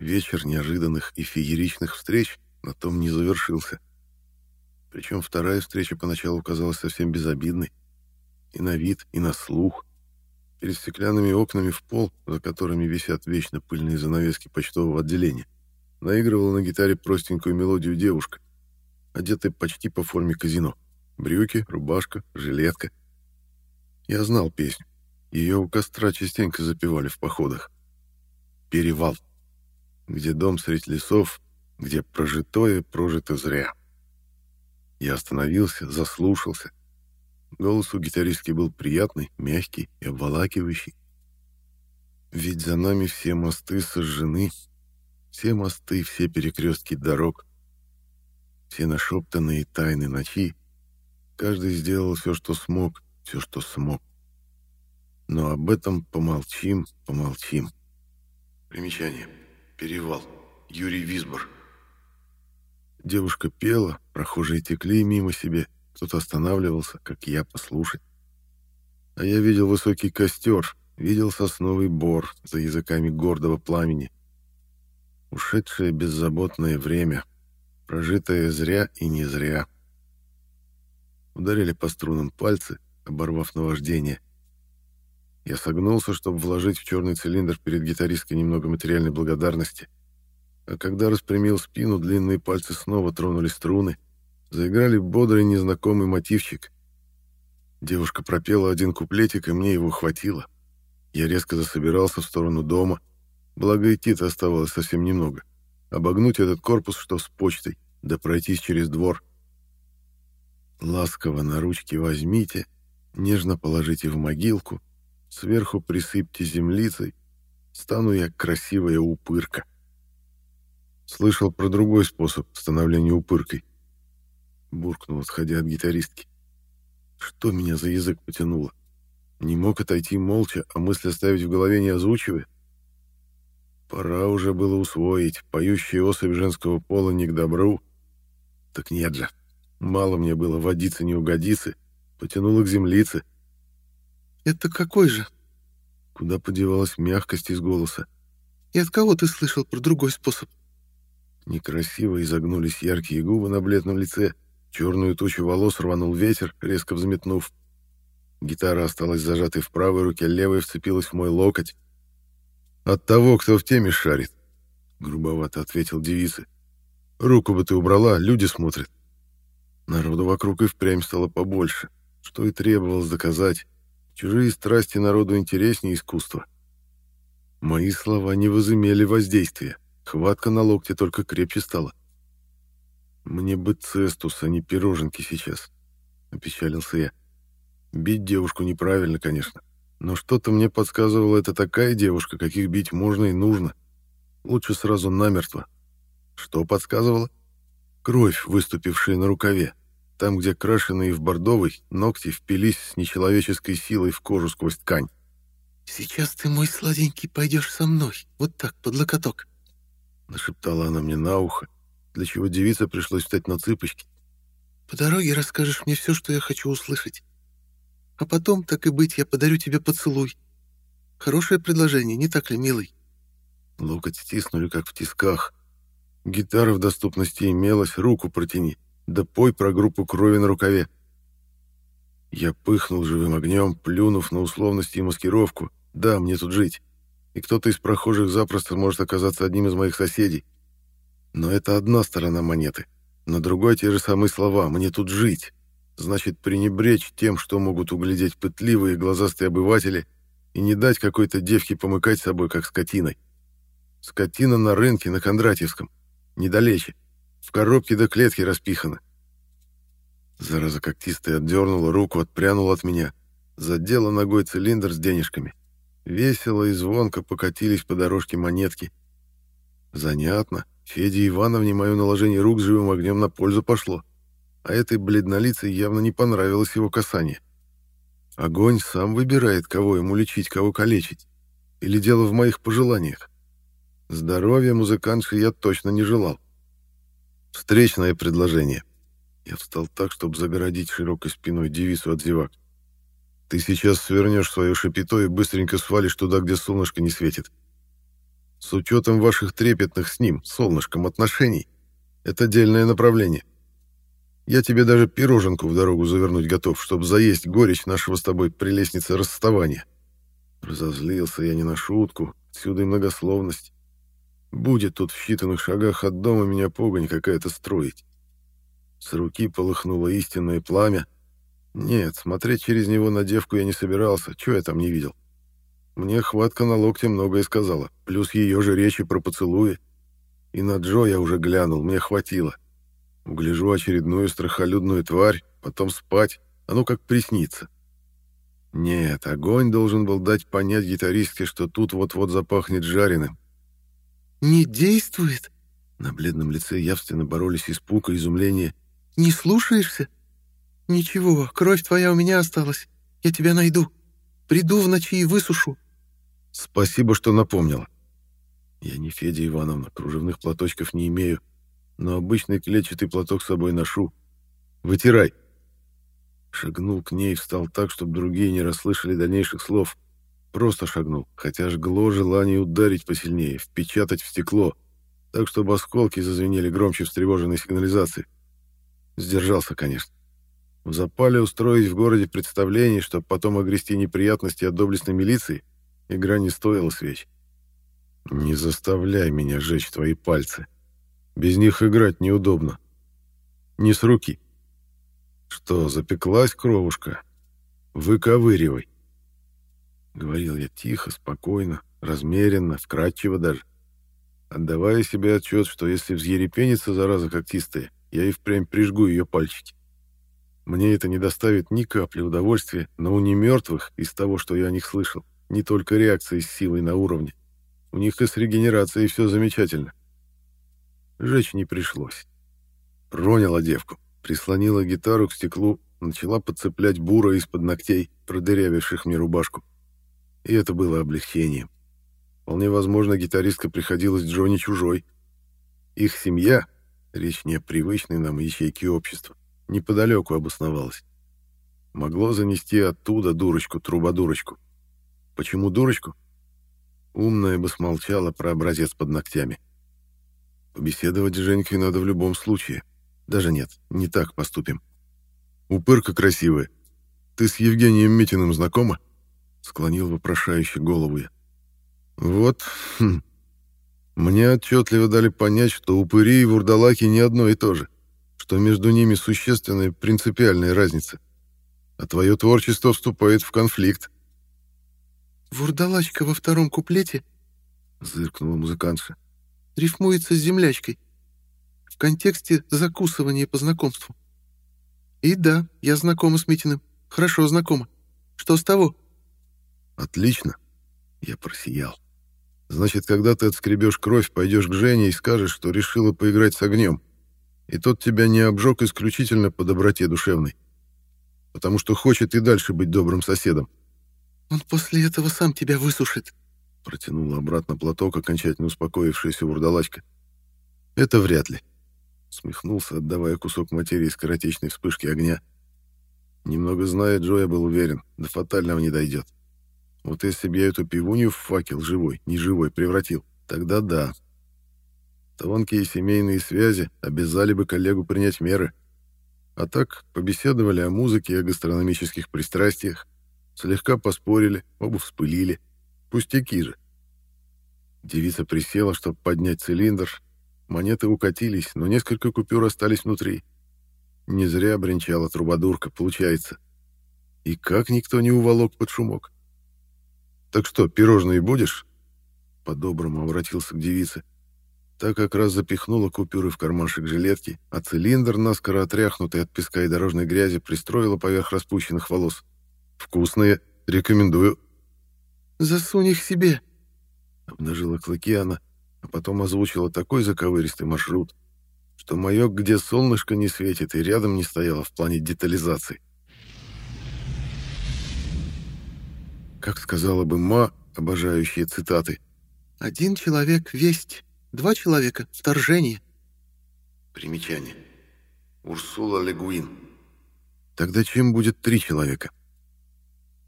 вечер неожиданных и фееричных встреч на том не завершился. Причем вторая встреча поначалу казалась совсем безобидной. И на вид, и на слух. Перед стеклянными окнами в пол, за которыми висят вечно пыльные занавески почтового отделения, наигрывала на гитаре простенькую мелодию девушка, одетая почти по форме казино. Брюки, рубашка, жилетка. Я знал песню. Ее у костра частенько запевали в походах. «Перевал», где дом средь лесов, где прожитое прожито зря. Я остановился, заслушался. Голос у гитаристки был приятный, мягкий и обволакивающий. Ведь за нами все мосты сожжены, все мосты, все перекрестки дорог, все нашептанные тайны ночи. Каждый сделал все, что смог, все, что смог. Но об этом помолчим, помолчим. Примечание. Перевал. Юрий Висбор. Девушка пела, прохожие текли мимо себе, кто-то останавливался, как я, послушать. А я видел высокий костер, видел сосновый бор за языками гордого пламени. Ушедшее беззаботное время, прожитое зря и не зря. Ударили по струнам пальцы, оборвав наваждение. Я согнулся, чтобы вложить в черный цилиндр перед гитаристкой немного материальной благодарности — а когда распрямил спину, длинные пальцы снова тронули струны, заиграли бодрый незнакомый мотивчик. Девушка пропела один куплетик, и мне его хватило. Я резко засобирался в сторону дома, благо идти-то оставалось совсем немного. Обогнуть этот корпус, что с почтой, да пройтись через двор. Ласково на ручки возьмите, нежно положите в могилку, сверху присыпьте землицей, стану я красивая упырка. Слышал про другой способ становления упыркой. Буркнул, отходя от гитаристки. Что меня за язык потянуло? Не мог отойти молча, а мысли оставить в голове не озвучивая? Пора уже было усвоить. Поющая особь женского пола не к добру. Так нет же. Мало мне было водиться не угодиться. Потянуло к землице. «Это какой же?» Куда подевалась мягкость из голоса? «И от кого ты слышал про другой способ?» Некрасиво изогнулись яркие губы на бледном лице, черную тучу волос рванул ветер, резко взметнув. Гитара осталась зажатой в правой руке, левая вцепилась в мой локоть. «От того, кто в теме шарит», — грубовато ответил девица. «Руку бы ты убрала, люди смотрят». Народу вокруг и впрямь стало побольше, что и требовалось доказать. Чужие страсти народу интереснее искусства. Мои слова не возымели воздействия. Хватка на локте только крепче стала. «Мне бы цестус, а не пироженки сейчас», — опечалился я. «Бить девушку неправильно, конечно, но что-то мне подсказывало, это такая девушка, каких бить можно и нужно. Лучше сразу намертво. Что подсказывало? Кровь, выступившая на рукаве, там, где крашеные в бордовый ногти впились с нечеловеческой силой в кожу сквозь ткань. «Сейчас ты, мой сладенький, пойдешь со мной, вот так, под локоток. Нашептала она мне на ухо, для чего девице пришлось встать на цыпочки. «По дороге расскажешь мне все, что я хочу услышать. А потом, так и быть, я подарю тебе поцелуй. Хорошее предложение, не так ли, милый?» Локоть стиснули, как в тисках. Гитара в доступности имелась, руку протяни. Да пой про группу крови на рукаве. Я пыхнул живым огнем, плюнув на условности и маскировку. Да, мне тут жить и кто-то из прохожих запросто может оказаться одним из моих соседей. Но это одна сторона монеты. На другой те же самые слова «мне тут жить» значит пренебречь тем, что могут углядеть пытливые глазастые обыватели и не дать какой-то девке помыкать собой, как скотиной. Скотина на рынке на Кондратьевском, недалече, в коробке до клетки распихана. Зараза когтистая отдернула руку, отпрянула от меня, задела ногой цилиндр с денежками. Весело и звонко покатились по дорожке монетки. Занятно. Феде Ивановне мое наложение рук живым огнем на пользу пошло. А этой бледнолицей явно не понравилось его касание. Огонь сам выбирает, кого ему лечить, кого калечить. Или дело в моих пожеланиях. Здоровья музыкантши я точно не желал. Встречное предложение. Я встал так, чтобы загородить широкой спиной девицу от зевак. Ты сейчас свернешь свое шапито и быстренько свалишь туда, где солнышко не светит. С учетом ваших трепетных с ним, солнышком, отношений, это дельное направление. Я тебе даже пироженку в дорогу завернуть готов, чтобы заесть горечь нашего с тобой прелестницы расставания. Разозлился я не на шутку, отсюда и многословность. Будет тут в считанных шагах от дома меня погонь какая-то строить. С руки полыхнуло истинное пламя. Нет, смотреть через него на девку я не собирался, чего я там не видел. Мне хватка на локте многое сказала, плюс ее же речи про поцелуи. И на Джо я уже глянул, мне хватило. Угляжу очередную страхолюдную тварь, потом спать, а ну как приснится. Нет, огонь должен был дать понять гитаристке, что тут вот-вот запахнет жареным. «Не действует?» На бледном лице явственно боролись испуг и изумление. «Не слушаешься? Ничего, кровь твоя у меня осталась. Я тебя найду. Приду в ночи и высушу». «Спасибо, что напомнила. Я не Федя Ивановна, кружевных платочков не имею, но обычный клетчатый платок с собой ношу. Вытирай. Шагнул к ней и встал так, чтобы другие не расслышали дальнейших слов. Просто шагнул, хотя жгло желание ударить посильнее, впечатать в стекло, так, чтобы осколки зазвенели громче встревоженной сигнализации. Сдержался, конечно. В запале устроить в городе представление, чтобы потом огрести неприятности от доблестной милиции, игра не стоила свеч. «Не заставляй меня жечь твои пальцы», без них играть неудобно. Не с руки. Что, запеклась кровушка? Выковыривай. Говорил я тихо, спокойно, размеренно, вкрадчиво даже. Отдавая себе отчет, что если взъерепенится зараза когтистая, я и впрямь прижгу ее пальчики. Мне это не доставит ни капли удовольствия, но у немертвых, из того, что я о них слышал, не только реакция с силой на уровне. У них и с регенерацией все замечательно. Жечь не пришлось. Роняла девку, прислонила гитару к стеклу, начала подцеплять бура из-под ногтей, продырявивших мне рубашку. И это было облегчением. Вполне возможно, гитаристка приходилась Джонни чужой. Их семья, речь не о привычной нам ячейке общества, неподалеку обосновалась. Могло занести оттуда дурочку-трубодурочку. Почему дурочку? Умная бы смолчала про образец под ногтями. — Побеседовать с Женькой надо в любом случае. Даже нет, не так поступим. Упырка красивая. Ты с Евгением Митиным знакома? Склонил вопрошающий голову я. Вот, хм. Мне отчетливо дали понять, что упыри и вурдалаки не одно и то же, что между ними существенная принципиальная разница. А твое творчество вступает в конфликт. «Вурдалачка во втором куплете?» — зыркнула музыкантша рифмуется с землячкой. В контексте закусывания по знакомству. И да, я знакома с Митиным. Хорошо знакома. Что с того? Отлично. Я просиял. Значит, когда ты отскребешь кровь, пойдешь к Жене и скажешь, что решила поиграть с огнем. И тот тебя не обжег исключительно по доброте душевной. Потому что хочет и дальше быть добрым соседом. Он после этого сам тебя высушит. Протянула обратно платок, окончательно успокоившаяся вурдалачка. «Это вряд ли», — смехнулся, отдавая кусок материи скоротечной вспышки огня. Немного зная Джо, я был уверен, до фатального не дойдет. Вот если бы я эту пивунью в факел живой, не живой превратил, тогда да. Тонкие семейные связи обязали бы коллегу принять меры. А так побеседовали о музыке и о гастрономических пристрастиях, слегка поспорили, оба вспылили — Пустяки же. Девица присела, чтобы поднять цилиндр. Монеты укатились, но несколько купюр остались внутри. Не зря бренчала трубадурка, получается. И как никто не уволок под шумок. «Так что, пирожные будешь?» По-доброму обратился к девице. Так как раз запихнула купюры в кармашек жилетки, а цилиндр, наскоро отряхнутый от песка и дорожной грязи, пристроила поверх распущенных волос. «Вкусные. Рекомендую». «Засунь их себе!» Обнажила клыки она, а потом озвучила такой заковыристый маршрут, что маёк, где солнышко не светит, и рядом не стояло в плане детализации. Как сказала бы Ма, обожающие цитаты. «Один человек — весть, два человека — вторжение». Примечание. Урсула Легуин. Тогда чем будет три человека?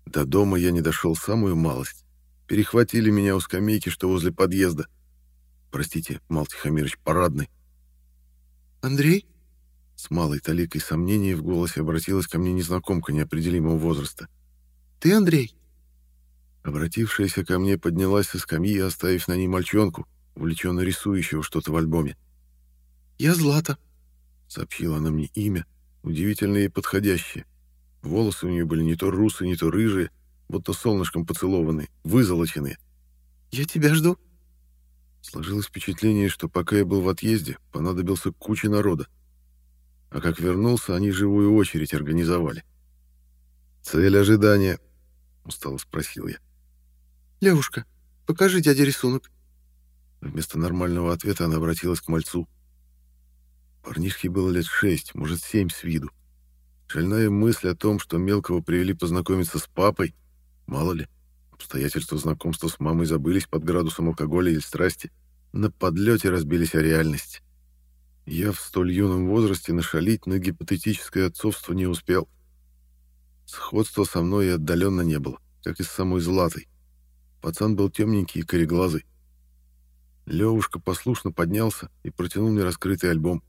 До дома я не дошел самую малость. Перехватили меня у скамейки, что возле подъезда. простите, Мал Тихомирович, парадный. Андрей? С малой таликой сомнений в голосе обратилась ко мне незнакомка неопределимого возраста. Ты Андрей? Обратившаяся ко мне поднялась со скамьи, оставив на ней мальчонку, увлеченно рисующего что-то в альбоме. «Я Злата», — сообщила она мне имя, удивительное и подходящее. Волосы у нее были не то русые, не то рыжие, будто солнышком поцелованные, вызолоченные. «Я тебя жду». Сложилось впечатление, что пока я был в отъезде, понадобился куча народа. А как вернулся, они живую очередь организовали. «Цель ожидания?» — устало спросил я. «Левушка, покажи дяде рисунок». Вместо нормального ответа она обратилась к мальцу. Парнишке было лет шесть, может, семь с виду. Шальная мысль о том, что мелкого привели познакомиться с папой, мало ли, обстоятельства знакомства с мамой забылись под градусом алкоголя или страсти, на подлете разбились о реальность. Я в столь юном возрасте нашалить на гипотетическое отцовство не успел. Сходства со мной и отдаленно не было, как и с самой Златой. Пацан был темненький и кореглазый. Левушка послушно поднялся и протянул мне раскрытый альбом.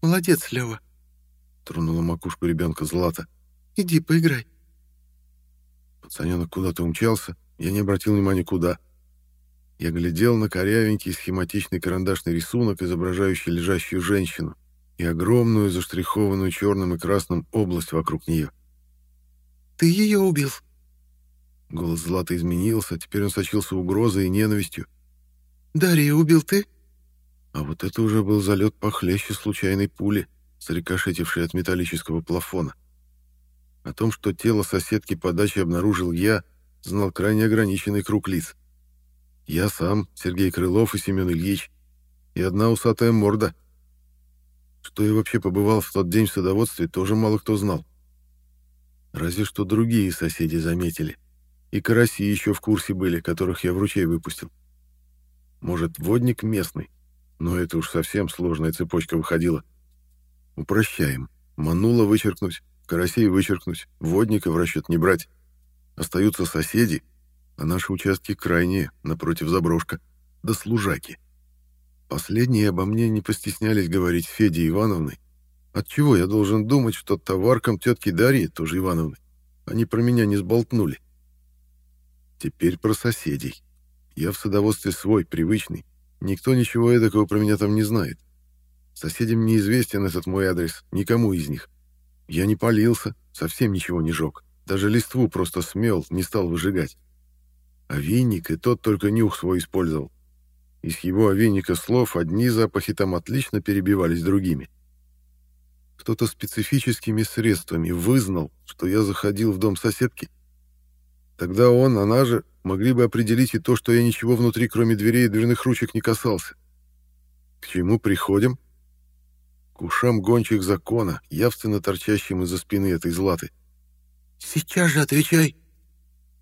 «Молодец, Лева», — тронула макушку ребенка Злата. «Иди, поиграй». Пацаненок куда-то умчался, я не обратил внимания куда. Я глядел на корявенький схематичный карандашный рисунок, изображающий лежащую женщину, и огромную, заштрихованную черным и красным область вокруг нее. «Ты ее убил?» Голос Злата изменился, теперь он сочился угрозой и ненавистью. «Дарья убил ты?» А вот это уже был залет похлеще случайной пули, срикошетившей от металлического плафона. О том, что тело соседки по даче обнаружил я, знал крайне ограниченный круг лиц. Я сам, Сергей Крылов и Семен Ильич, и одна усатая морда. Что я вообще побывал в тот день в садоводстве, тоже мало кто знал. Разве что другие соседи заметили. И караси еще в курсе были, которых я в ручей выпустил. Может, водник местный, но это уж совсем сложная цепочка выходила. Упрощаем. Манула вычеркнуть, карасей вычеркнуть, водника в расчет не брать. Остаются соседи, а наши участки крайние, напротив заброшка, да служаки. Последние обо мне не постеснялись говорить Феде Ивановны. Отчего я должен думать, что товаркам тетки Дарьи, тоже Ивановны, они про меня не сболтнули? Теперь про соседей. Я в садоводстве свой, привычный. Никто ничего эдакого про меня там не знает. Соседям неизвестен этот мой адрес, никому из них. Я не полился, совсем ничего не жег. Даже листву просто смел, не стал выжигать. А веник и тот только нюх свой использовал. Из его овинника слов одни запахи там отлично перебивались другими. Кто-то специфическими средствами вызнал, что я заходил в дом соседки. Тогда он, она же, могли бы определить и то, что я ничего внутри, кроме дверей и дверных ручек, не касался. К чему приходим? К ушам гончих закона, явственно торчащим из-за спины этой златы. «Сейчас же отвечай!»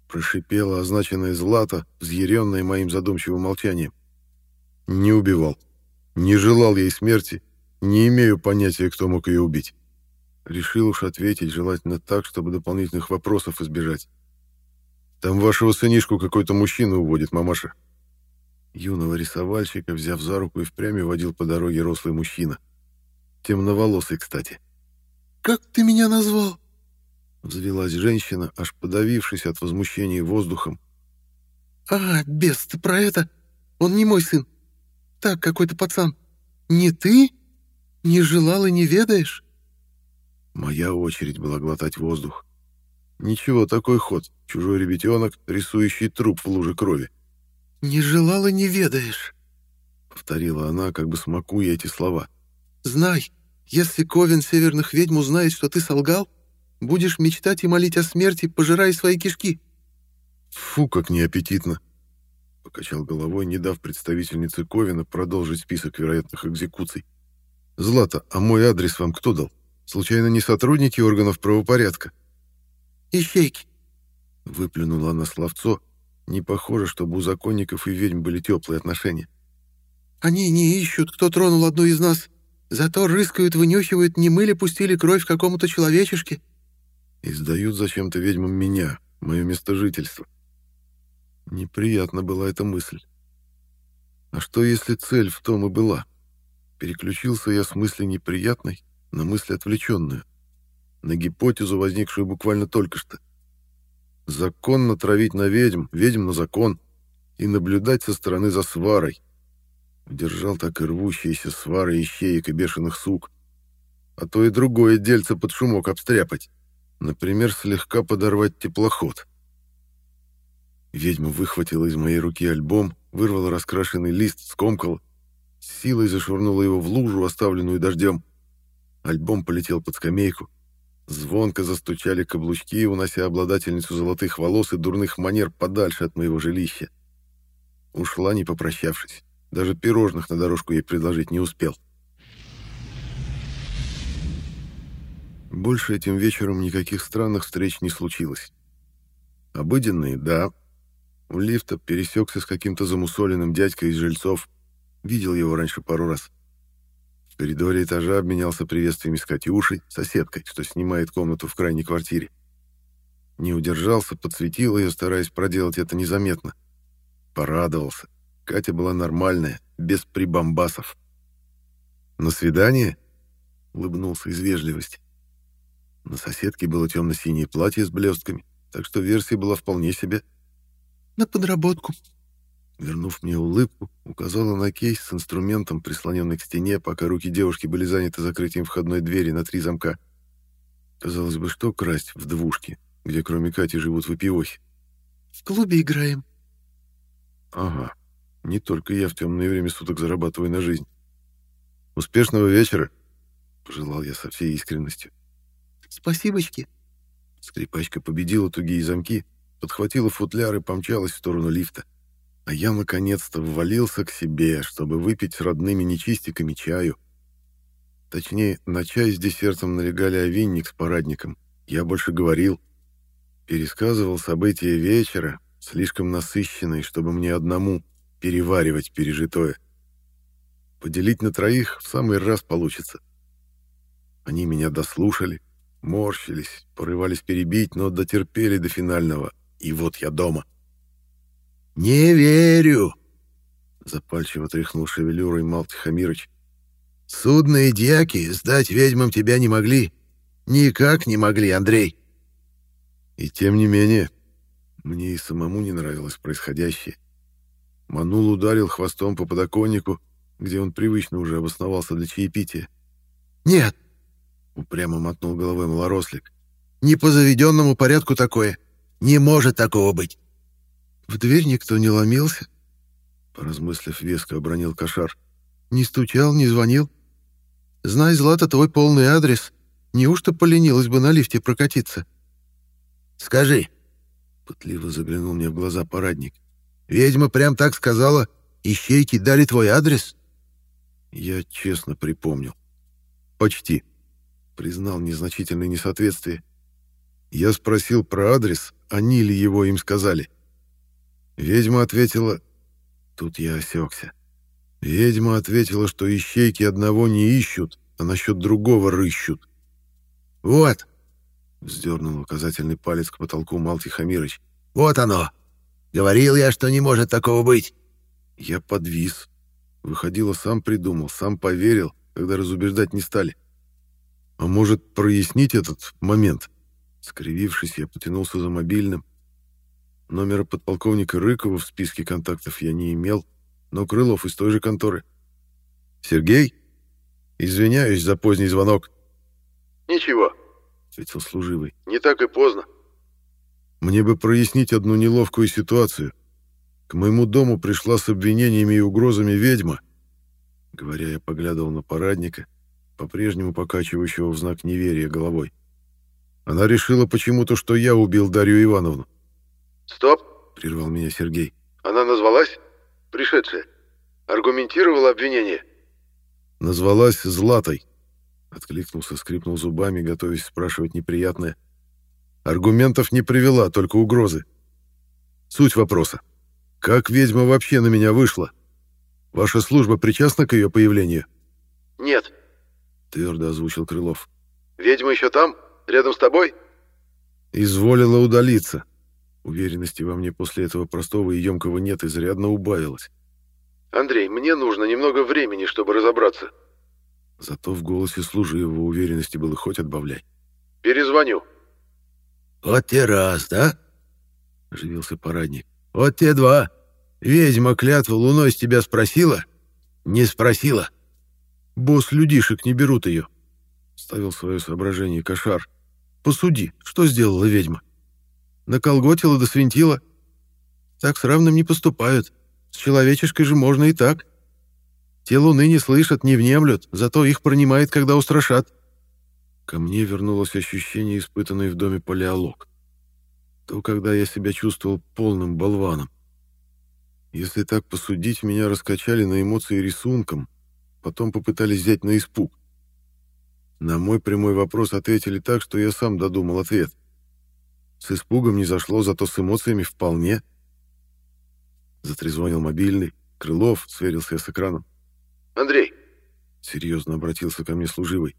Прошипела означенная злата, взъяренная моим задумчивым молчанием. Не убивал. Не желал ей смерти. Не имею понятия, кто мог ее убить. Решил уж ответить, желательно так, чтобы дополнительных вопросов избежать. Там вашего сынишку какой-то мужчина уводит, мамаша. Юного рисовальщика, взяв за руку и впрямь водил по дороге рослый мужчина. Темноволосый, кстати. «Как ты меня назвал?» Взвелась женщина, аж подавившись от возмущения воздухом. «А, бес, ты про это? Он не мой сын. Так, какой-то пацан. Не ты? Не желал и не ведаешь?» Моя очередь была глотать воздух. Ничего, такой ход. Чужой ребятенок, рисующий труп в луже крови. «Не желал и не ведаешь», — повторила она, как бы смакуя эти слова. «Знай, если Ковен северных ведьм узнает, что ты солгал, будешь мечтать и молить о смерти, пожирая свои кишки». «Фу, как неаппетитно!» — покачал головой, не дав представительнице Ковина продолжить список вероятных экзекуций. «Злата, а мой адрес вам кто дал? Случайно не сотрудники органов правопорядка?» «Ищейки!» — выплюнула она словцо. Не похоже, чтобы у законников и ведьм были теплые отношения. «Они не ищут, кто тронул одну из нас. Зато рыскают, вынюхивают, не мы ли пустили кровь какому-то человечешке». И сдают зачем-то ведьмам меня, мое место жительства. Неприятна была эта мысль. А что, если цель в том и была? Переключился я с мысли неприятной на мысль отвлеченную, на гипотезу, возникшую буквально только что. Законно травить на ведьм, ведьм на закон и наблюдать со стороны за сварой. Держал так и рвущиеся свары ищеек и бешеных сук. А то и другое дельце под шумок обстряпать. Например, слегка подорвать теплоход. Ведьма выхватила из моей руки альбом, вырвала раскрашенный лист, скомкала, силой зашвырнула его в лужу, оставленную дождем. Альбом полетел под скамейку. Звонко застучали каблучки, унося обладательницу золотых волос и дурных манер подальше от моего жилища. Ушла, не попрощавшись. Даже пирожных на дорожку ей предложить не успел. Больше этим вечером никаких странных встреч не случилось. Обыденные, да. У лифта пересекся с каким-то замусоленным дядькой из жильцов. Видел его раньше пару раз. В коридоре этажа обменялся приветствиями с Катюшей, соседкой, что снимает комнату в крайней квартире. Не удержался, подсветил ее, стараясь проделать это незаметно. Порадовался. Катя была нормальная, без прибамбасов. «На свидание?» — улыбнулся из вежливости. На соседке было темно-синее платье с блестками, так что версия была вполне себе. «На подработку», Вернув мне улыбку, указала на кейс с инструментом, прислоненный к стене, пока руки девушки были заняты закрытием входной двери на три замка. Казалось бы, что красть в двушке, где кроме Кати живут выпивохи? «В клубе играем». «Ага. Не только я в темное время суток зарабатываю на жизнь. Успешного вечера!» — пожелал я со всей искренностью. «Спасибочки!» Скрипачка победила тугие замки, подхватила футляр и помчалась в сторону лифта. А я наконец-то ввалился к себе, чтобы выпить с родными нечистиками чаю. Точнее, на чай с десертом налегали овинник с парадником. Я больше говорил. Пересказывал события вечера, слишком насыщенные, чтобы мне одному переваривать пережитое. Поделить на троих в самый раз получится. Они меня дослушали, морщились, порывались перебить, но дотерпели до финального. И вот я дома. — «Не верю!» — запальчиво тряхнул шевелюрой Мал Тихомирыч. «Судные дьяки сдать ведьмам тебя не могли. Никак не могли, Андрей!» И тем не менее, мне и самому не нравилось происходящее. Манул ударил хвостом по подоконнику, где он привычно уже обосновался для чаепития. «Нет!» — упрямо мотнул головой малорослик. «Не по заведенному порядку такое. Не может такого быть. В дверь никто не ломился. Поразмыслив, веско обронил кошар. Не стучал, не звонил. Знай, Злата, твой полный адрес. Неужто поленилась бы на лифте прокатиться? Скажи, пытливо заглянул мне в глаза парадник. Ведьма прям так сказала, ищейки дали твой адрес? Я честно припомнил. Почти. Признал незначительное несоответствие. Я спросил про адрес, они ли его им сказали. Ведьма ответила... Тут я осекся. Ведьма ответила, что ищейки одного не ищут, а насчет другого рыщут. «Вот!» — вздернул указательный палец к потолку Малти Хамирыч. «Вот оно! Говорил я, что не может такого быть!» Я подвис. Выходило, сам придумал, сам поверил, когда разубеждать не стали. А может, прояснить этот момент? Скривившись, я потянулся за мобильным, Номера подполковника Рыкова в списке контактов я не имел, но Крылов из той же конторы. «Сергей? Извиняюсь за поздний звонок». «Ничего», — ответил служивый. «Не так и поздно». «Мне бы прояснить одну неловкую ситуацию. К моему дому пришла с обвинениями и угрозами ведьма». Говоря, я поглядывал на парадника, по-прежнему покачивающего в знак неверия головой. Она решила почему-то, что я убил Дарью Ивановну. «Стоп!» — прервал меня Сергей. «Она назвалась? Пришедшая. Аргументировала обвинение?» «Назвалась Златой», — откликнулся, скрипнул зубами, готовясь спрашивать неприятное. «Аргументов не привела, только угрозы. Суть вопроса. Как ведьма вообще на меня вышла? Ваша служба причастна к ее появлению?» «Нет», — твердо озвучил Крылов. «Ведьма еще там? Рядом с тобой?» «Изволила удалиться», Уверенности во мне после этого простого и емкого «нет» изрядно убавилось. Андрей, мне нужно немного времени, чтобы разобраться. Зато в голосе служивого уверенности было хоть отбавляй. Перезвоню. «Вот те раз, да?» — оживился парадник. «Вот те два. Ведьма клятву луной с тебя спросила?» «Не спросила». «Босс людишек не берут ее», — ставил свое соображение кошар. «Посуди, что сделала ведьма? Наколготила да свинтила. Так с равным не поступают. С человеческой же можно и так. Те луны не слышат, не внемлют, зато их пронимает, когда устрашат. Ко мне вернулось ощущение, испытанное в доме палеолог. То, когда я себя чувствовал полным болваном. Если так посудить, меня раскачали на эмоции рисунком, потом попытались взять на испуг. На мой прямой вопрос ответили так, что я сам додумал ответ. С испугом не зашло, зато с эмоциями вполне. Затрезвонил мобильный. Крылов сверился с экраном. Андрей, серьезно обратился ко мне служивый.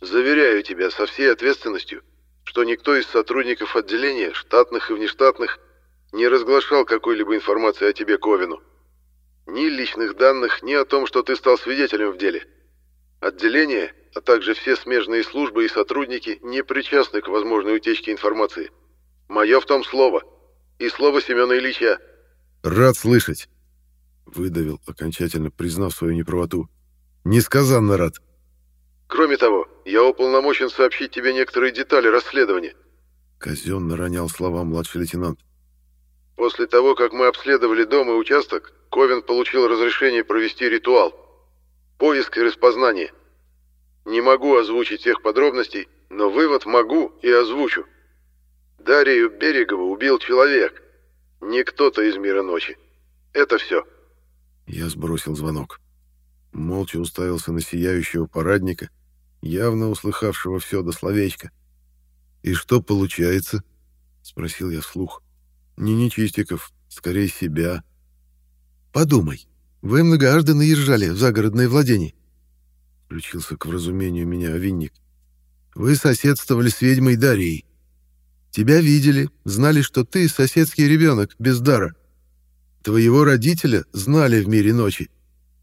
Заверяю тебя со всей ответственностью, что никто из сотрудников отделения, штатных и внештатных, не разглашал какой-либо информации о тебе Ковину. Ни личных данных, ни о том, что ты стал свидетелем в деле. Отделение, а также все смежные службы и сотрудники не причастны к возможной утечке информации. Мое в том слово. И слово Семена Ильича. «Рад слышать», — выдавил, окончательно признав свою неправоту. «Несказанно рад». «Кроме того, я уполномочен сообщить тебе некоторые детали расследования». Казенно ронял слова младший лейтенант. «После того, как мы обследовали дом и участок, Ковен получил разрешение провести ритуал. Поиск и распознание. Не могу озвучить всех подробностей, но вывод могу и озвучу. Дарью Берегову убил человек, не кто-то из мира ночи. Это все. Я сбросил звонок. Молча уставился на сияющего парадника, явно услыхавшего все до словечка. «И что получается?» — спросил я вслух. «Не Нечистиков, скорее себя». «Подумай, вы многоажды наезжали в загородное владение». Включился к вразумению меня овинник. «Вы соседствовали с ведьмой Дарьей. Тебя видели, знали, что ты соседский ребенок, без дара. Твоего родителя знали в мире ночи.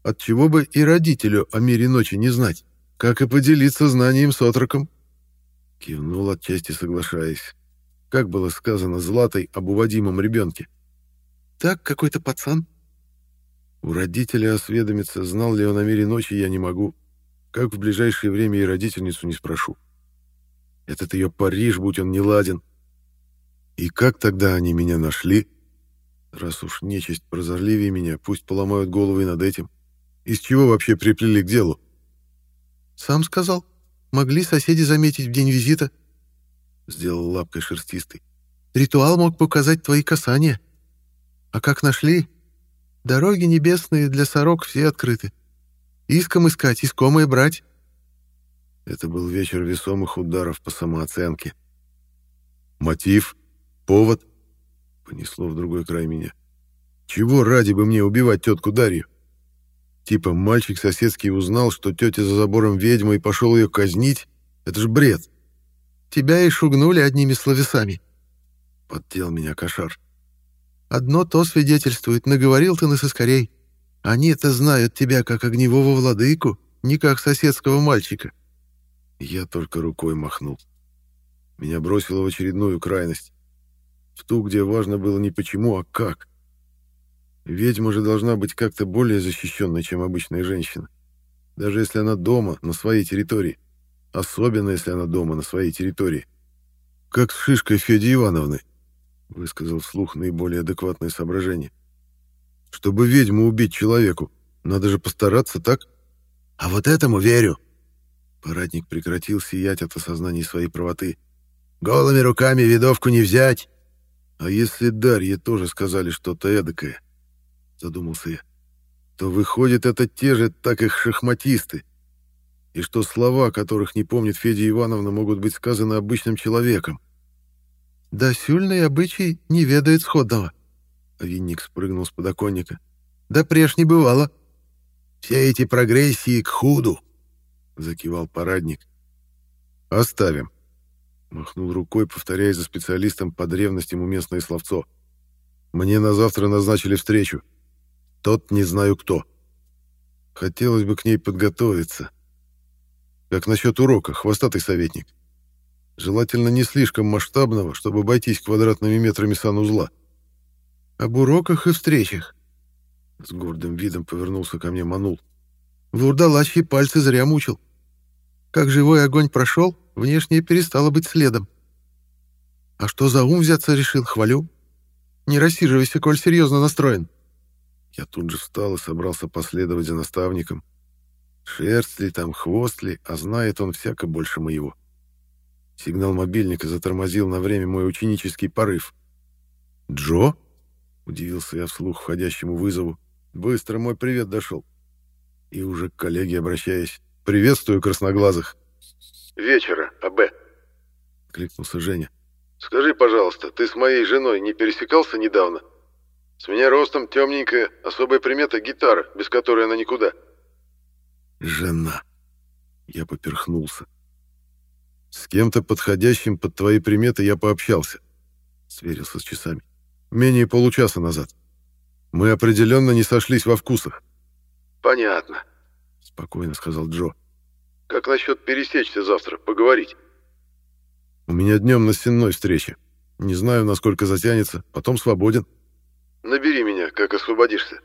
Отчего бы и родителю о мире ночи не знать, как и поделиться знанием с отроком. Кивнул отчасти соглашаясь. Как было сказано Златой об уводимом ребенке. Так, какой-то пацан. У родителя осведомиться, знал ли он о мире ночи, я не могу. Как в ближайшее время и родительницу не спрошу. Этот ее Париж, будь он не ладен. И как тогда они меня нашли? Раз уж нечисть прозорливее меня, пусть поломают головы над этим. Из чего вообще приплели к делу? Сам сказал. Могли соседи заметить в день визита. Сделал лапкой шерстистый. Ритуал мог показать твои касания. А как нашли? Дороги небесные для сорок все открыты. Иском искать, искомое брать. Это был вечер весомых ударов по самооценке. Мотив? Повод? Понесло в другой край меня. Чего ради бы мне убивать тетку Дарью? Типа мальчик соседский узнал, что тетя за забором ведьма и пошел ее казнить? Это ж бред. Тебя и шугнули одними словесами. Поддел меня кошар. Одно то свидетельствует, наговорил ты на соскорей. они это знают тебя как огневого владыку, не как соседского мальчика. Я только рукой махнул. Меня бросило в очередную крайность в ту, где важно было не почему, а как. Ведьма же должна быть как-то более защищенной, чем обычная женщина. Даже если она дома, на своей территории. Особенно, если она дома, на своей территории. Как с шишкой Феди Ивановны, высказал вслух наиболее адекватное соображение. Чтобы ведьму убить человеку, надо же постараться, так? А вот этому верю. Парадник прекратил сиять от осознания своей правоты. Голыми руками видовку не взять. «А если Дарье тоже сказали что-то эдакое?» — задумался я. «То выходит, это те же, так их шахматисты. И что слова, которых не помнит Федя Ивановна, могут быть сказаны обычным человеком». «Да сюльный обычай не ведает сходного». Винник спрыгнул с подоконника. «Да преж не бывало». «Все эти прогрессии к худу», — закивал парадник. «Оставим. Махнул рукой, повторяя за специалистом по древностям уместное словцо. «Мне на завтра назначили встречу». Тот не знаю кто. Хотелось бы к ней подготовиться. Как насчет урока, хвостатый советник? Желательно не слишком масштабного, чтобы обойтись квадратными метрами санузла. Об уроках и встречах. С гордым видом повернулся ко мне Манул. Вурдалачьи пальцы зря мучил. Как живой огонь прошел, внешне перестало быть следом. А что за ум взяться решил, хвалю. Не рассиживайся, коль серьезно настроен. Я тут же встал и собрался последовать за наставником. Шерсть ли там, хвост ли, а знает он всяко больше моего. Сигнал мобильника затормозил на время мой ученический порыв. «Джо?» — удивился я вслух входящему вызову. «Быстро мой привет дошел». И уже к коллеге обращаясь. «Приветствую, красноглазых!» «Вечера, А.Б.» — кликнулся Женя. «Скажи, пожалуйста, ты с моей женой не пересекался недавно? С меня ростом темненькая, особая примета — гитара, без которой она никуда». «Жена!» Я поперхнулся. «С кем-то подходящим под твои приметы я пообщался», — сверился с часами. «Менее получаса назад. Мы определенно не сошлись во вкусах». «Понятно», — спокойно сказал Джо. «Как насчет пересечься завтра, поговорить?» «У меня днем на стенной встрече. Не знаю, насколько затянется, потом свободен». «Набери меня, как освободишься».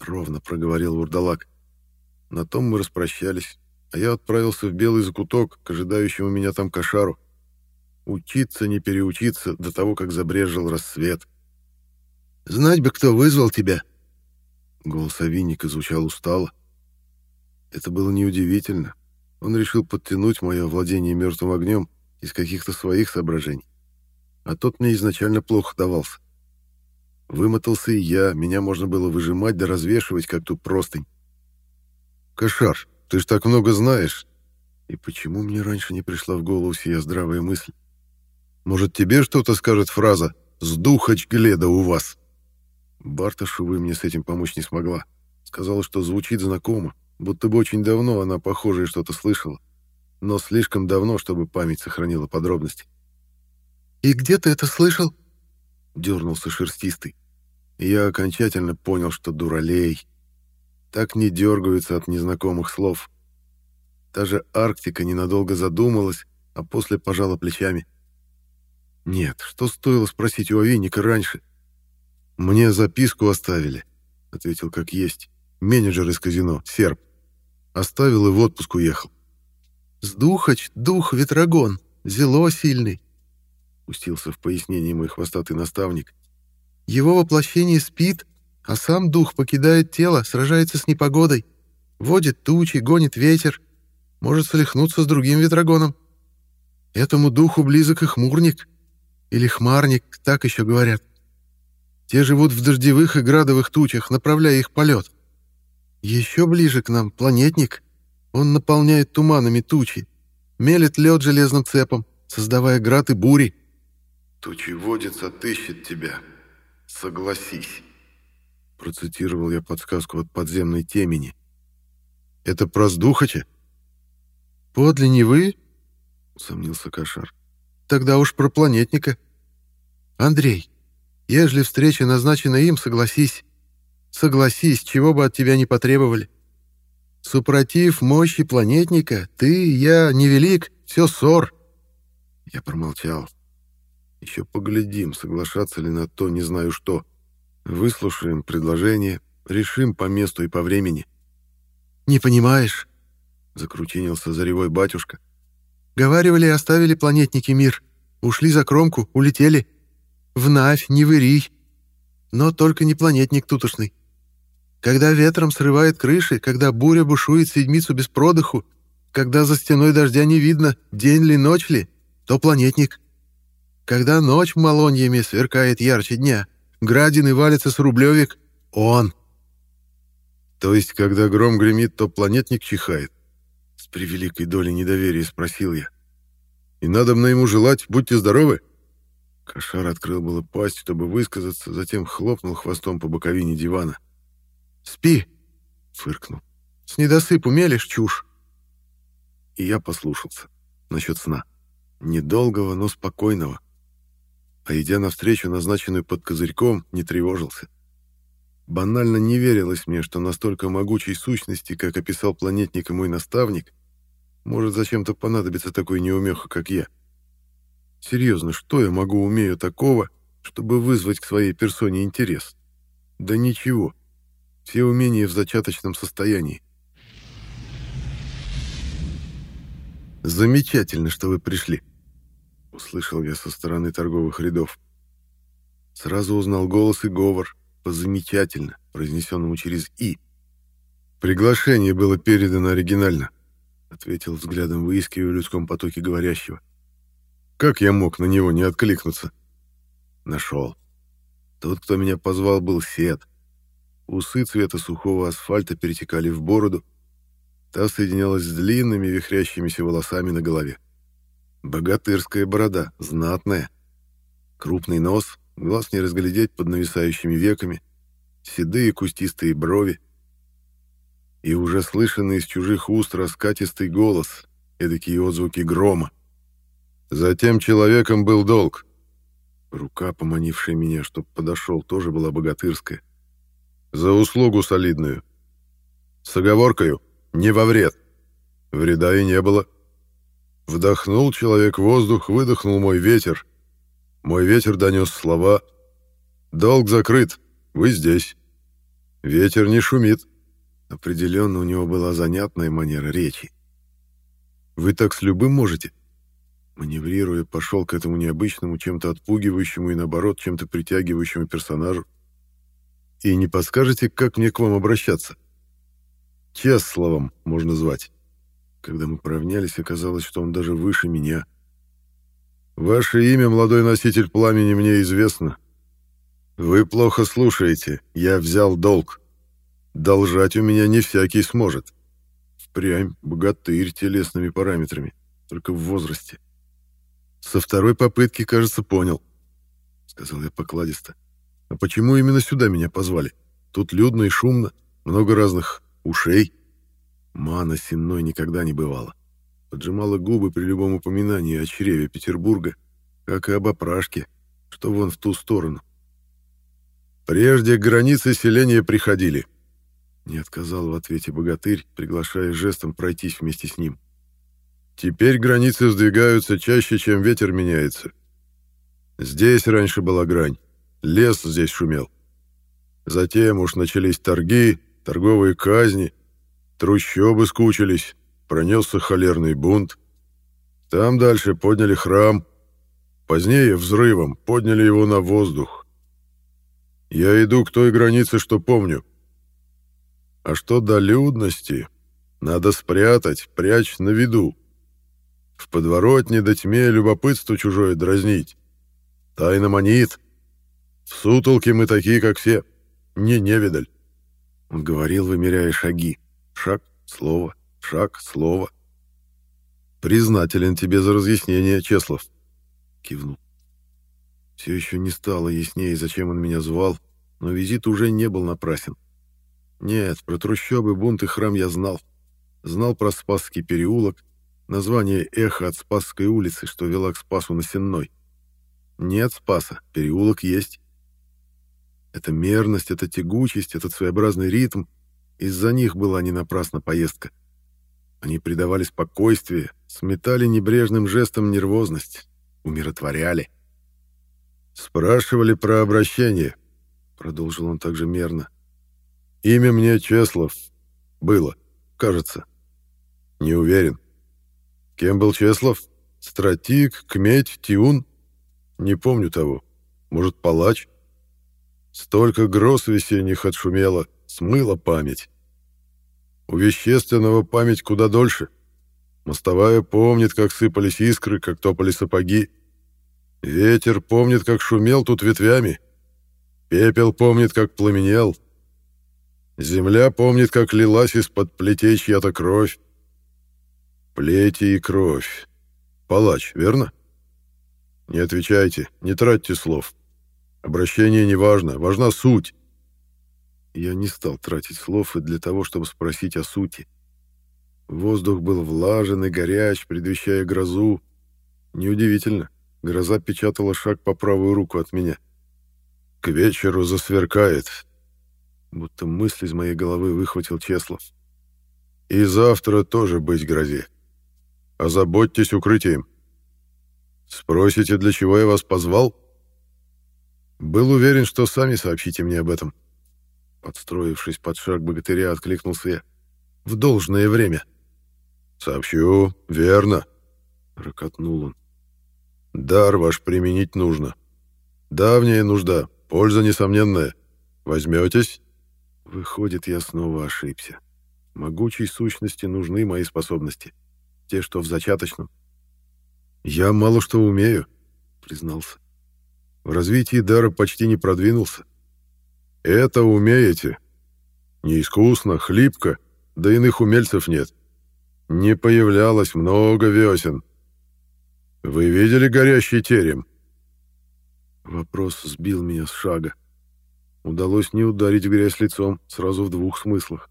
Ровно проговорил Вурдалак. На том мы распрощались а я отправился в белый закуток к ожидающему меня там кошару. Учиться, не переучиться до того, как забрежил рассвет. «Знать бы, кто вызвал тебя!» Голос Авинника звучал устало. Это было неудивительно. Он решил подтянуть мое владение мертвым огнем из каких-то своих соображений. А тот мне изначально плохо давался. Вымотался и я, меня можно было выжимать да развешивать, как ту простынь. «Кошар, ты ж так много знаешь. И почему мне раньше не пришла в голову сия здравая мысль? Может, тебе что-то скажет фраза «Сдухач Гледа у вас»?» Барташу вы мне с этим помочь не смогла. Сказала, что звучит знакомо, будто бы очень давно она похожее что-то слышала. Но слишком давно, чтобы память сохранила подробности. «И где ты это слышал?» Дернулся шерстистый. Я окончательно понял, что дуралей — так не дергаются от незнакомых слов. Даже Арктика ненадолго задумалась, а после пожала плечами. Нет, что стоило спросить у Овинника раньше? Мне записку оставили, ответил как есть. Менеджер из казино, серб. Оставил и в отпуск уехал. Сдухач, дух, ветрогон, зело сильный. Пустился в пояснение мой хвостатый наставник. Его воплощение спит, а сам дух покидает тело, сражается с непогодой, водит тучи, гонит ветер, может слихнуться с другим ветрогоном. Этому духу близок и хмурник, или хмарник, так еще говорят. Те живут в дождевых и градовых тучах, направляя их полет. Еще ближе к нам планетник. Он наполняет туманами тучи, мелет лед железным цепом, создавая град и бури. «Тучеводец отыщет тебя. Согласись». Процитировал я подсказку от подземной темени. «Это про сдухача?» «Подле Невы?» — усомнился Кошар. «Тогда уж про планетника. Андрей, ежели встреча назначена им, согласись. Согласись, чего бы от тебя не потребовали. Супротив мощи планетника, ты, я, невелик, все ссор». Я промолчал. Еще поглядим, соглашаться ли на то, не знаю что. Выслушаем предложение, решим по месту и по времени. «Не понимаешь?» — закручинился заревой батюшка. «Говаривали и оставили планетники мир. Ушли за кромку, улетели. В Навь, не вырий. Но только не планетник тутошный. Когда ветром срывает крыши, когда буря бушует седмицу без продыху, когда за стеной дождя не видно, день ли, ночь ли, то планетник. Когда ночь в Малоньяме сверкает ярче дня — Градины валится с рублевик. Он. То есть, когда гром гремит, то планетник чихает? С превеликой долей недоверия спросил я. И надо мне ему желать, будьте здоровы. Кошар открыл было пасть, чтобы высказаться, затем хлопнул хвостом по боковине дивана. «Спи!» — фыркнул. «С недосыпу мелешь чушь!» И я послушался. Насчет сна. Недолгого, но спокойного а идя навстречу, назначенную под козырьком, не тревожился. Банально не верилось мне, что настолько могучей сущности, как описал планетник и мой наставник, может зачем-то понадобиться такой неумеха, как я. Серьезно, что я могу умею такого, чтобы вызвать к своей персоне интерес? Да ничего. Все умения в зачаточном состоянии. «Замечательно, что вы пришли», — услышал я со стороны торговых рядов. Сразу узнал голос и говор, по-замечательно, произнесенному через «и». «Приглашение было передано оригинально», — ответил взглядом, выискивая в людском потоке говорящего. «Как я мог на него не откликнуться?» Нашел. Тот, кто меня позвал, был Сет. Усы цвета сухого асфальта перетекали в бороду. Та соединялась с длинными вихрящимися волосами на голове. Богатырская борода, знатная. Крупный нос, глаз не разглядеть под нависающими веками, седые кустистые брови. И уже слышанный из чужих уст раскатистый голос, эдакие отзвуки грома. Затем человеком был долг. Рука, поманившая меня, чтоб подошел, тоже была богатырская. За услугу солидную. С оговоркою «не во вред». Вреда и не было. Вдохнул человек воздух, выдохнул мой ветер. Мой ветер донес слова «Долг закрыт, вы здесь». Ветер не шумит. Определенно у него была занятная манера речи. «Вы так с любым можете?» Маневрируя, пошел к этому необычному, чем-то отпугивающему и, наоборот, чем-то притягивающему персонажу. И не подскажете, как мне к вам обращаться? Чесловым можно звать. Когда мы поравнялись, оказалось, что он даже выше меня. Ваше имя, молодой носитель пламени, мне известно. Вы плохо слушаете. Я взял долг. Должать у меня не всякий сможет. Впрямь богатырь телесными параметрами, только в возрасте. Со второй попытки, кажется, понял, — сказал я покладисто. А почему именно сюда меня позвали? Тут людно и шумно, много разных ушей. Мана сенной никогда не бывало. Поджимала губы при любом упоминании о чреве Петербурга, как и об опрашке, что вон в ту сторону. «Прежде к границе селения приходили», — не отказал в ответе богатырь, приглашая жестом пройтись вместе с ним. «Теперь границы сдвигаются чаще, чем ветер меняется. Здесь раньше была грань, Лес здесь шумел. Затем уж начались торги, торговые казни, трущобы скучились, пронесся холерный бунт. Там дальше подняли храм. Позднее взрывом подняли его на воздух. Я иду к той границе, что помню. А что до людности, надо спрятать, прячь на виду. В подворотне до тьме любопытство чужое дразнить. Тайна манит — в сутолке мы такие, как все. Не невидаль. Он говорил, вымеряя шаги. Шаг, слово, шаг, слово. Признателен тебе за разъяснение, Чеслов. Кивнул. Все еще не стало яснее, зачем он меня звал, но визит уже не был напрасен. Нет, про трущобы, бунт и храм я знал. Знал про Спасский переулок, название эхо от Спасской улицы, что вела к Спасу на Сенной. Нет Спаса, переулок есть. Эта мерность, эта тягучесть, этот своеобразный ритм — из-за них была не напрасна поездка. Они придавали спокойствие, сметали небрежным жестом нервозность, умиротворяли. «Спрашивали про обращение», — продолжил он также мерно. «Имя мне Чеслов. Было, кажется. Не уверен. Кем был Чеслов? Стратик, Кметь, Тиун? Не помню того. Может, палач?» Столько гроз весенних отшумело, смыло память. У вещественного память куда дольше. Мостовая помнит, как сыпались искры, как топали сапоги. Ветер помнит, как шумел тут ветвями. Пепел помнит, как пламенел. Земля помнит, как лилась из-под плетей чья-то кровь. Плети и кровь. Палач, верно? Не отвечайте, не тратьте слов. Обращение не важно, важна суть. Я не стал тратить слов и для того, чтобы спросить о сути. Воздух был влажен и горяч, предвещая грозу. Неудивительно, гроза печатала шаг по правую руку от меня. К вечеру засверкает. Будто мысль из моей головы выхватил Чеслов. «И завтра тоже быть грозе. Озаботьтесь укрытием. Спросите, для чего я вас позвал?» «Был уверен, что сами сообщите мне об этом». Подстроившись под шаг богатыря, откликнулся я. «В должное время». «Сообщу, верно», — ракотнул он. «Дар ваш применить нужно. Давняя нужда, польза несомненная. Возьметесь?» Выходит, я снова ошибся. Могучей сущности нужны мои способности. Те, что в зачаточном. «Я мало что умею», — признался. «В развитии дара почти не продвинулся». «Это умеете. Неискусно, хлипко, да иных умельцев нет. Не появлялось много весен. Вы видели горящий терем?» Вопрос сбил меня с шага. Удалось не ударить грязь лицом, сразу в двух смыслах.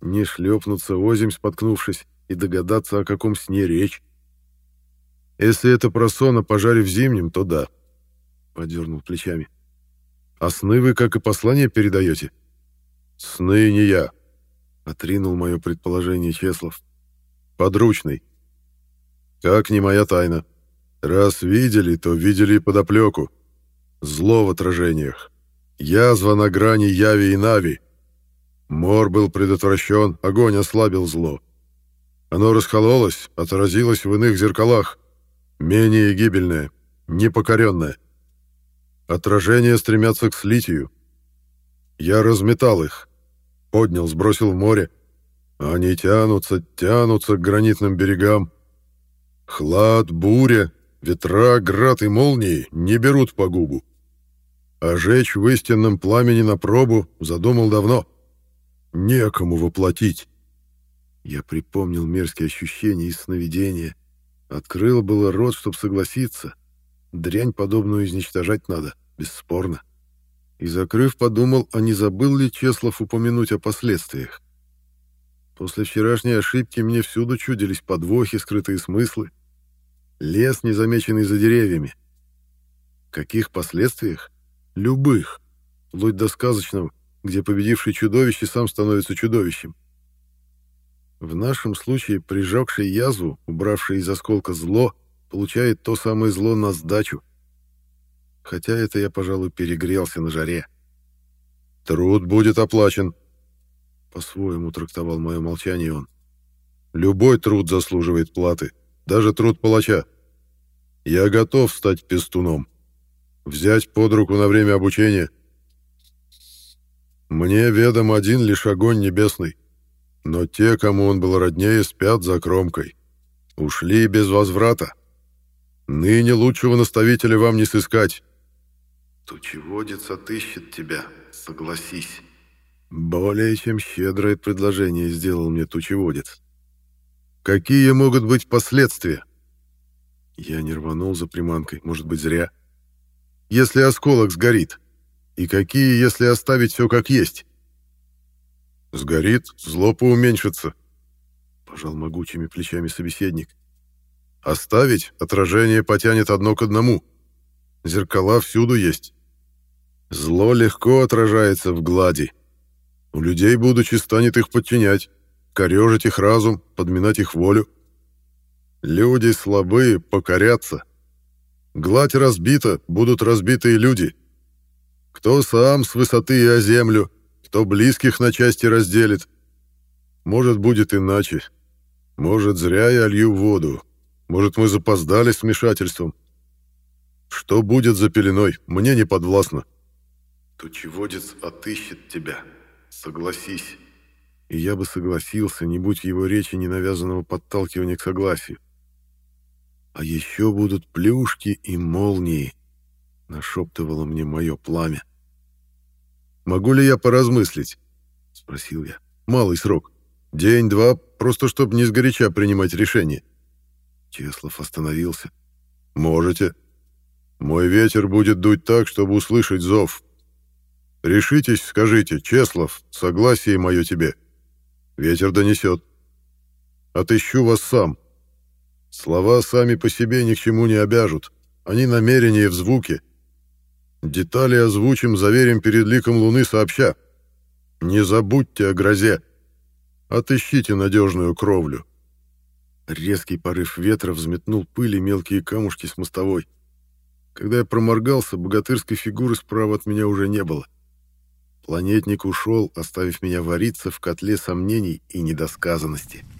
Не шлепнуться озимь, споткнувшись, и догадаться, о каком сне речь. Если это про сон о пожаре в зимнем, то да. Подернул плечами. А сны вы, как и послание, передаете? Сны не я. Отринул мое предположение Чеслов. Подручный. Как не моя тайна. Раз видели, то видели и подоплеку. Зло в отражениях. Язва на грани яви и нави. Мор был предотвращен, огонь ослабил зло. Оно раскололось, отразилось в иных зеркалах. Менее гибельное, непокоренное. Отражения стремятся к слитию. Я разметал их, поднял, сбросил в море. Они тянутся, тянутся к гранитным берегам. Хлад, буря, ветра, град и молнии не берут погубу. А жечь в истинном пламени на пробу задумал давно. Некому воплотить. Я припомнил мерзкие ощущения и сновидения. Открыл было рот, чтобы согласиться. Дрянь подобную изничтожать надо, бесспорно. И, закрыв, подумал, а не забыл ли Чеслов упомянуть о последствиях. После вчерашней ошибки мне всюду чудились подвохи, скрытые смыслы. Лес, незамеченный за деревьями. Каких последствиях? Любых. Вплоть до сказочного, где победивший чудовище сам становится чудовищем. В нашем случае прижегший язву, убравший из осколка зло, получает то самое зло на сдачу. Хотя это я, пожалуй, перегрелся на жаре. «Труд будет оплачен», — по-своему трактовал мое молчание он. «Любой труд заслуживает платы, даже труд палача. Я готов стать пестуном, взять под руку на время обучения. Мне ведом один лишь огонь небесный, но те, кому он был роднее, спят за кромкой. Ушли без возврата. Ныне лучшего наставителя вам не сыскать. Тучеводец отыщет тебя, согласись. Более чем щедрое предложение сделал мне тучеводец. Какие могут быть последствия? Я не рванул за приманкой, может быть, зря. Если осколок сгорит. И какие, если оставить все как есть? Сгорит, зло поуменьшится. Пожал могучими плечами собеседник. Оставить отражение потянет одно к одному. Зеркала всюду есть. Зло легко отражается в глади. У людей, будучи, станет их подчинять, корежить их разум, подминать их волю. Люди слабые покорятся. Гладь разбита, будут разбиты и люди. Кто сам с высоты и о землю, кто близких на части разделит. Может, будет иначе. Может, зря я лью воду. Может, мы запоздали с вмешательством. Что будет за пеленой, мне не подвластно. Тучеводец отыщет тебя. Согласись. И я бы согласился, не будь его речи ненавязанного подталкивания к согласию. А еще будут плюшки и молнии, нашептывало мне мое пламя. «Могу ли я поразмыслить?» — спросил я. «Малый срок. День-два, просто чтобы не сгоряча принимать решение». Чеслов остановился. «Можете. Мой ветер будет дуть так, чтобы услышать зов. Решитесь, скажите, Чеслов, согласие мое тебе. Ветер донесет. Отыщу вас сам. Слова сами по себе ни к чему не обяжут. Они намерения в звуке. Детали озвучим, заверим перед ликом Луны сообща. Не забудьте о грозе. Отыщите надежную кровлю. Резкий порыв ветра взметнул пыль и мелкие камушки с мостовой. Когда я проморгался, богатырской фигуры справа от меня уже не было. Планетник ушел, оставив меня вариться в котле сомнений и недосказанности. —